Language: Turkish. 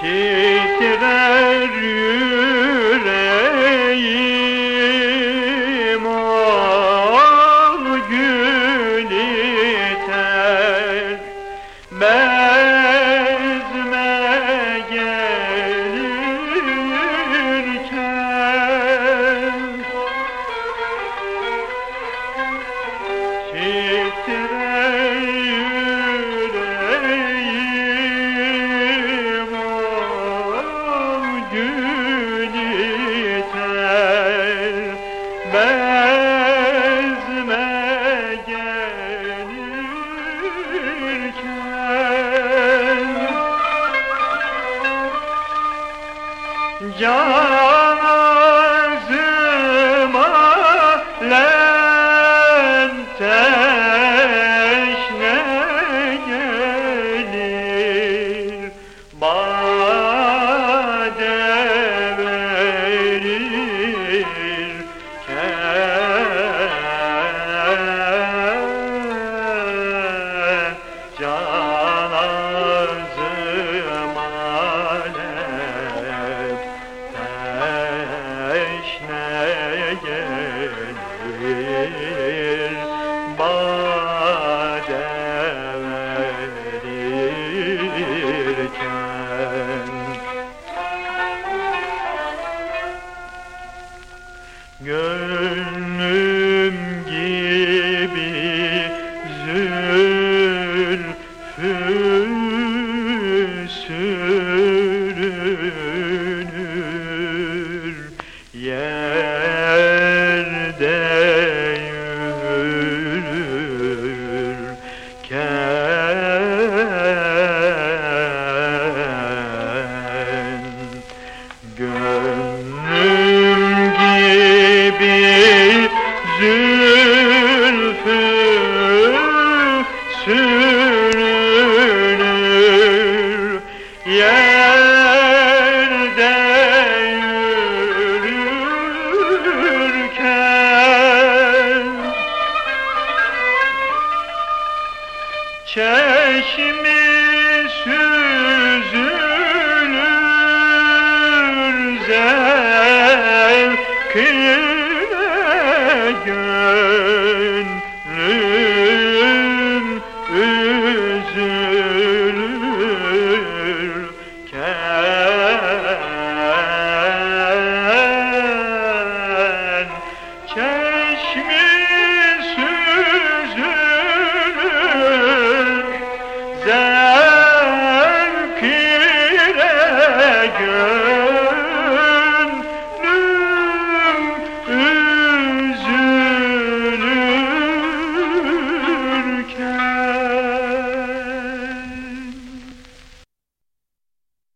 titrer gelirken Can Shine. Sürünür Yerde yürürken. Çeşmi süzülür دار